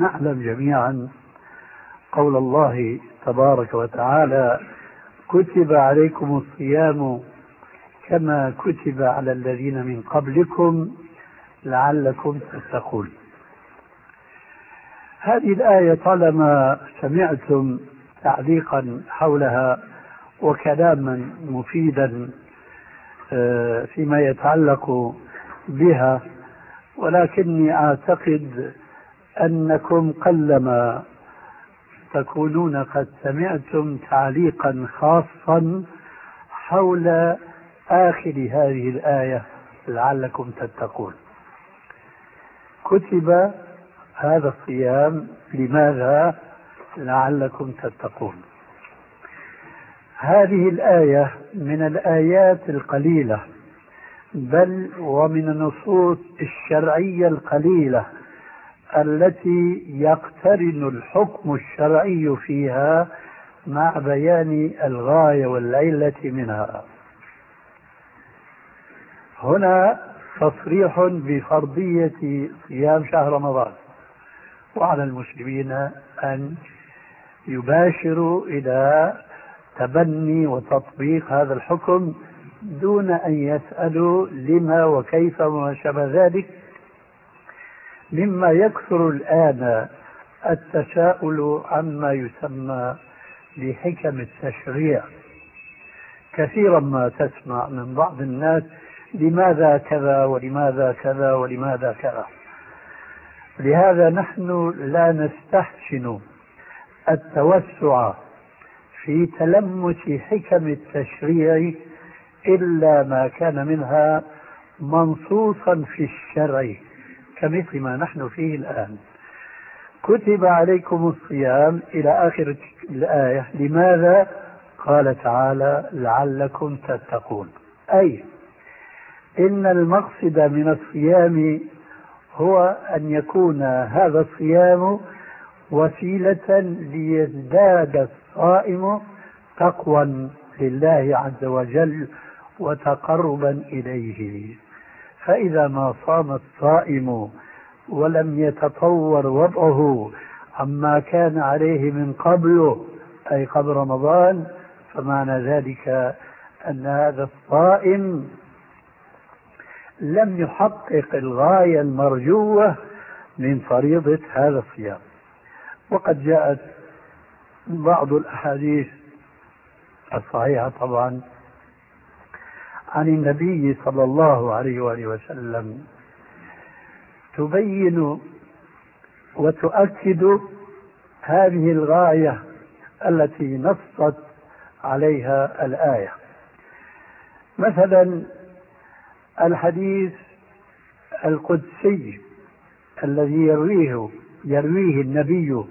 نعلم جميعا قول الله تبارك وتعالى كتب عليكم الصيام كما كتب على الذين من قبلكم لعلكم تتقون. هذه الآية طالما سمعتم تعليقا حولها وكلاما مفيدا آه، فيما يتعلق بها ولكني أعتقد أنكم قلما تكونون قد سمعتم تعليقا خاصا حول آخر هذه الآية لعلكم تتقون. كتب هذا الصيام لماذا؟ لعلكم تتقون. هذه الآية من الآيات القليلة بل ومن النصوص الشرعية القليلة التي يقترن الحكم الشرعي فيها مع بيان الغاية والعلة منها. هنا تصريح بفرضية صيام شهر رمضان. وعلى المسلمين أن يباشروا إلى تبني وتطبيق هذا الحكم دون أن يسألوا لما وكيف وما شابه ذلك. مما يكثر الآن التساؤل عما يسمى بحكم التشريع. كثيرا ما تسمع من بعض الناس لماذا كذا ولماذا كذا ولماذا كذا. لهذا نحن لا نستحسن التوسع في تلمس حكم التشريع إلا ما كان منها منصوصا في الشرع. كمثل ما نحن فيه الآن. كتب عليكم الصيام إلى آخر الآية. لماذا؟ قال تعالى لعلكم تتقون. أي إن المقصد من الصيام هو أن يكون هذا الصيام وسيلة ليزداد الصائم تقوى لله عز وجل وتقربا إليه. فإذا ما صام الصائم ولم يتطور وضعه عما كان عليه من قبله أي قبل رمضان فمعنى ذلك أن هذا الصائم لم يحقق الغاية المرجوة من فريضة هذا الصيام. وقد جاءت بعض الأحاديث الصحيحة طبعا عن النبي صلى الله عليه وآله وسلم. تبين وتؤكد هذه الغاية التي نصت عليها الآية. مثلا الحديث القدسي الذي يرويه يرويه النبي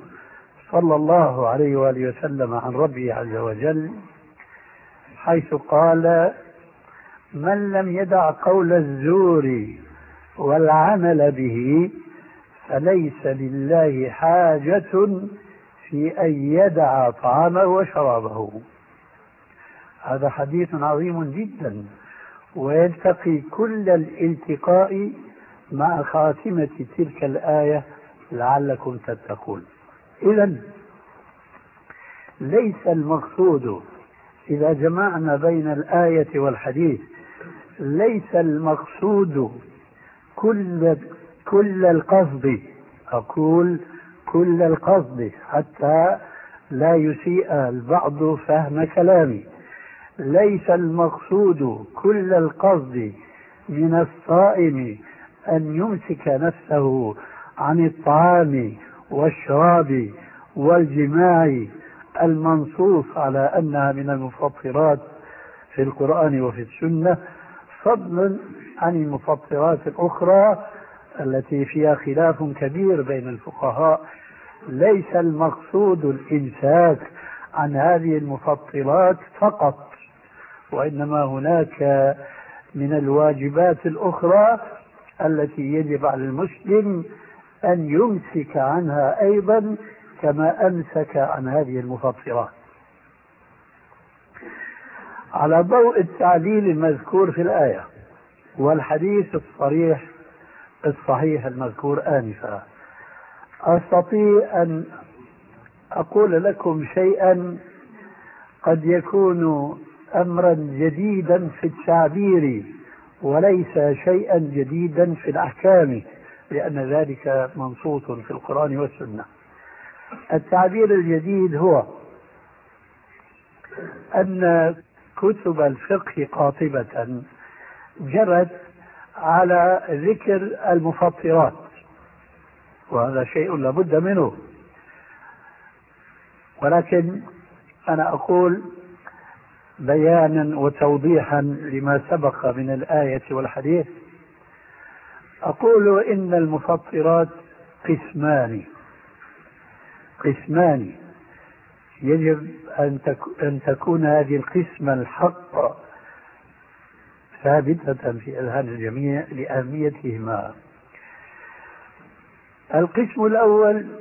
صلى الله عليه وآله وسلم عن ربه عز وجل حيث قال من لم يدع قول الزور والعمل به فليس لله حاجة في أن يدع طعامه وشرابه. هذا حديث عظيم جدا ويلتقي كل الالتقاء مع خاتمة تلك الآية لعلكم تتقون. إذا ليس المقصود إذا جمعنا بين الآية والحديث ليس المقصود كل كل القصد. أقول كل القصد حتى لا يسيء البعض فهم كلامي. ليس المقصود كل القصد من الصائم أن يمسك نفسه عن الطعام والشراب والجماع. المنصوص على أنها من المفطرات في القرآن وفي السنة. فضلا عن المفطرات الأخرى التي فيها خلاف كبير بين الفقهاء. ليس المقصود الإمساك عن هذه المفطرات فقط وإنما هناك من الواجبات الأخرى التي يجب على المسلم أن يمسك عنها أيضا كما أمسك عن هذه المفطرات. على ضوء التعليل المذكور في الآية والحديث الصريح الصحيح المذكور آنفا. أستطيع أن أقول لكم شيئا قد يكون أمرا جديدا في التعبير وليس شيئا جديدا في الأحكام لأن ذلك منصوص في القرآن والسنة. التعبير الجديد هو أن كتب الفقه قاطبة جرت على ذكر المفطرات وهذا شيء لابد منه. ولكن أنا أقول بيانا وتوضيحا لما سبق من الآية والحديث أقول إن المفطرات قسمان قسمان. يجب أن أن تكون هذه القسمة الحق ثابتة في أذهان الجميع لأهميتهما. القسم الأول